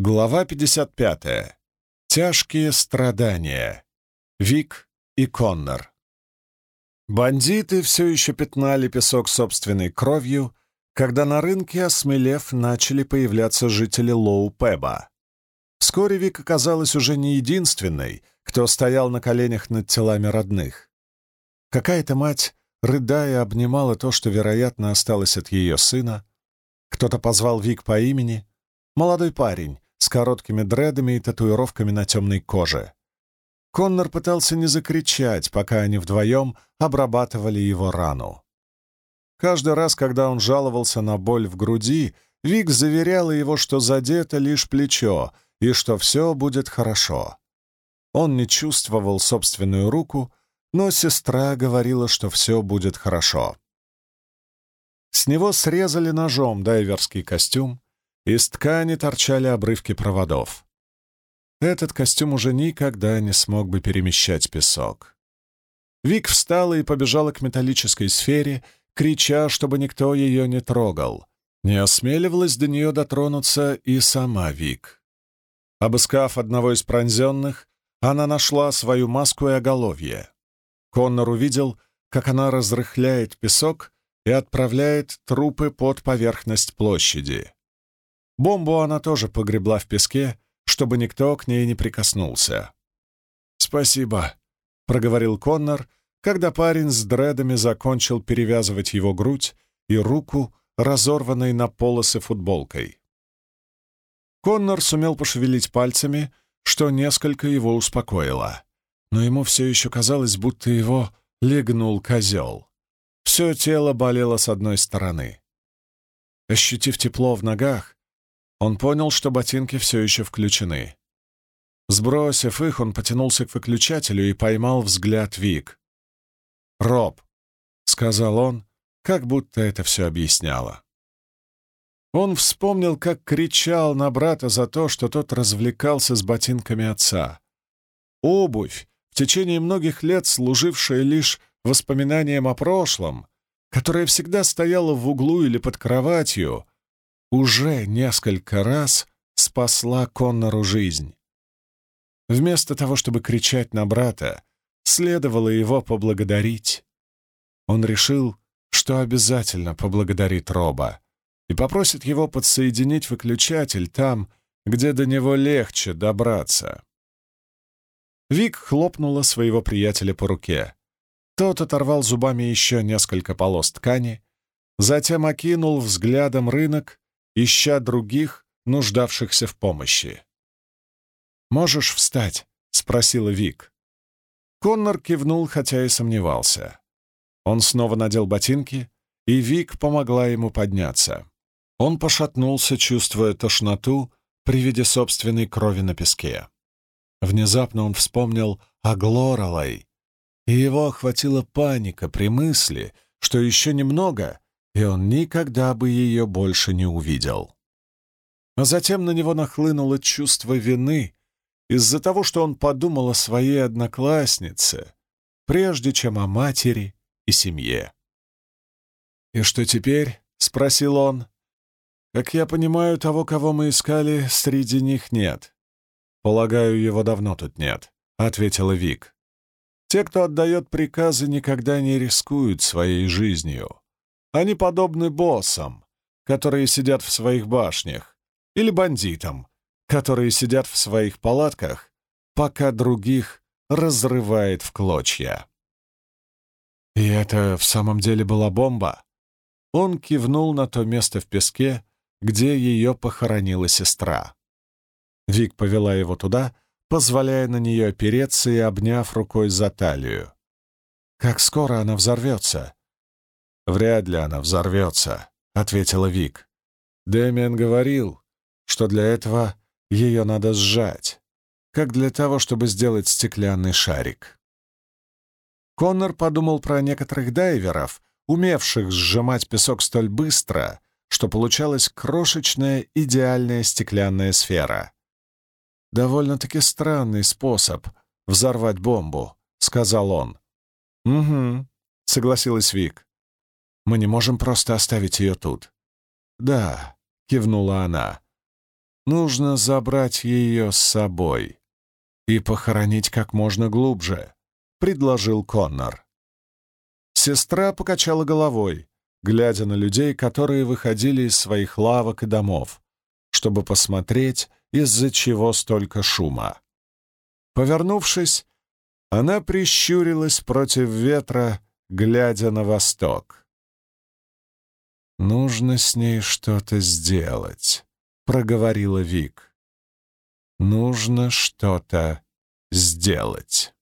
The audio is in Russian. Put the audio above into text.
Глава 55. Тяжкие страдания. Вик и Коннор. Бандиты все еще пятнали песок собственной кровью, когда на рынке, осмелев, начали появляться жители Лоу-Пеба. Вскоре Вик оказалась уже не единственной, кто стоял на коленях над телами родных. Какая-то мать, рыдая, обнимала то, что, вероятно, осталось от ее сына. Кто-то позвал Вик по имени. Молодой парень, с короткими дредами и татуировками на темной коже. Коннор пытался не закричать, пока они вдвоем обрабатывали его рану. Каждый раз, когда он жаловался на боль в груди, Вик заверяла его, что задето лишь плечо и что все будет хорошо. Он не чувствовал собственную руку, но сестра говорила, что все будет хорошо. С него срезали ножом дайверский костюм, из ткани торчали обрывки проводов. Этот костюм уже никогда не смог бы перемещать песок. Вик встала и побежала к металлической сфере, крича, чтобы никто ее не трогал. Не осмеливалась до нее дотронуться и сама Вик. Обыскав одного из пронзенных, она нашла свою маску и оголовье. Коннор увидел, как она разрыхляет песок и отправляет трупы под поверхность площади. Бомбу она тоже погребла в песке, чтобы никто к ней не прикоснулся. «Спасибо», — проговорил Коннор, когда парень с дредами закончил перевязывать его грудь и руку, разорванной на полосы футболкой. Коннор сумел пошевелить пальцами, что несколько его успокоило, но ему все еще казалось, будто его легнул козел. Все тело болело с одной стороны. Ощутив тепло в ногах, он понял, что ботинки все еще включены. Сбросив их, он потянулся к выключателю и поймал взгляд Вик. «Роб», — сказал он, как будто это все объясняло. Он вспомнил, как кричал на брата за то, что тот развлекался с ботинками отца. Обувь, в течение многих лет служившая лишь воспоминанием о прошлом, которая всегда стояла в углу или под кроватью, уже несколько раз спасла Коннору жизнь. Вместо того, чтобы кричать на брата, следовало его поблагодарить. Он решил, что обязательно поблагодарит Роба и попросит его подсоединить выключатель там, где до него легче добраться. Вик хлопнула своего приятеля по руке. Тот оторвал зубами еще несколько полос ткани, затем окинул взглядом рынок ища других, нуждавшихся в помощи. «Можешь встать?» — спросила Вик. Коннор кивнул, хотя и сомневался. Он снова надел ботинки, и Вик помогла ему подняться. Он пошатнулся, чувствуя тошноту при виде собственной крови на песке. Внезапно он вспомнил о Глоралай, и его охватила паника при мысли, что еще немного, и он никогда бы ее больше не увидел. А затем на него нахлынуло чувство вины из-за того, что он подумал о своей однокласснице, прежде чем о матери и семье. «И что теперь?» — спросил он. «Как я понимаю, того, кого мы искали, среди них нет. Полагаю, его давно тут нет», — ответила Вик. «Те, кто отдает приказы, никогда не рискуют своей жизнью. Они подобны боссам, которые сидят в своих башнях, или бандитам, которые сидят в своих палатках, пока других разрывает в клочья. И это в самом деле была бомба. Он кивнул на то место в песке, где ее похоронила сестра. Вик повела его туда, позволяя на нее опереться и обняв рукой за талию. «Как скоро она взорвется?» «Вряд ли она взорвется», — ответила Вик. Дэмиан говорил, что для этого ее надо сжать, как для того, чтобы сделать стеклянный шарик. Коннор подумал про некоторых дайверов, умевших сжимать песок столь быстро, что получалась крошечная идеальная стеклянная сфера. «Довольно-таки странный способ взорвать бомбу», — сказал он. «Угу», — согласилась Вик. Мы не можем просто оставить ее тут». «Да», — кивнула она. Нужно забрать ее с собой и похоронить как можно глубже, — предложил Коннор. Сестра покачала головой, глядя на людей, которые выходили из своих лавок и домов, чтобы посмотреть, из-за чего столько шума. Повернувшись, она прищурилась против ветра, глядя на восток. «Нужно с ней что-то сделать», — проговорила Вик. «Нужно что-то сделать».